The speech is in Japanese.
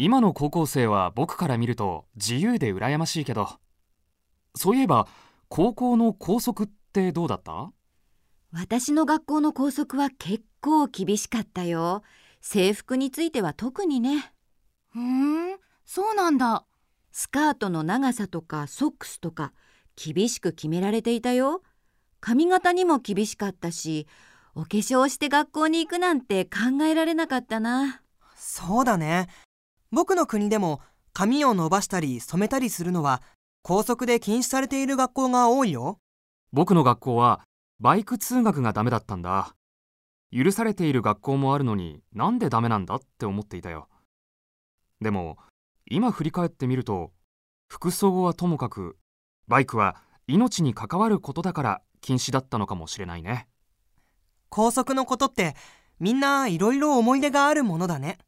今の高校生は僕から見ると自由で羨ましいけど。そういえば高校の校則ってどうだった？私の学校の校則は結構厳しかったよ。制服については特にね。ふーんそうなんだ。スカートの長さとかソックスとか厳しく決められていたよ。髪型にも厳しかったしお化粧して学校に行くなんて考えられなかったな。そうだね僕の国でも髪を伸ばしたり染めたりするのは校則で禁止されている学校が多いよ。僕の学校はバイク通学がダメだったんだ。許されている学校もあるのになんでダメなんだって思っていたよ。でも今振り返ってみると服装はともかくバイクは命に関わることだから禁止だったのかもしれないね。校則のことってみんないろいろ思い出があるものだね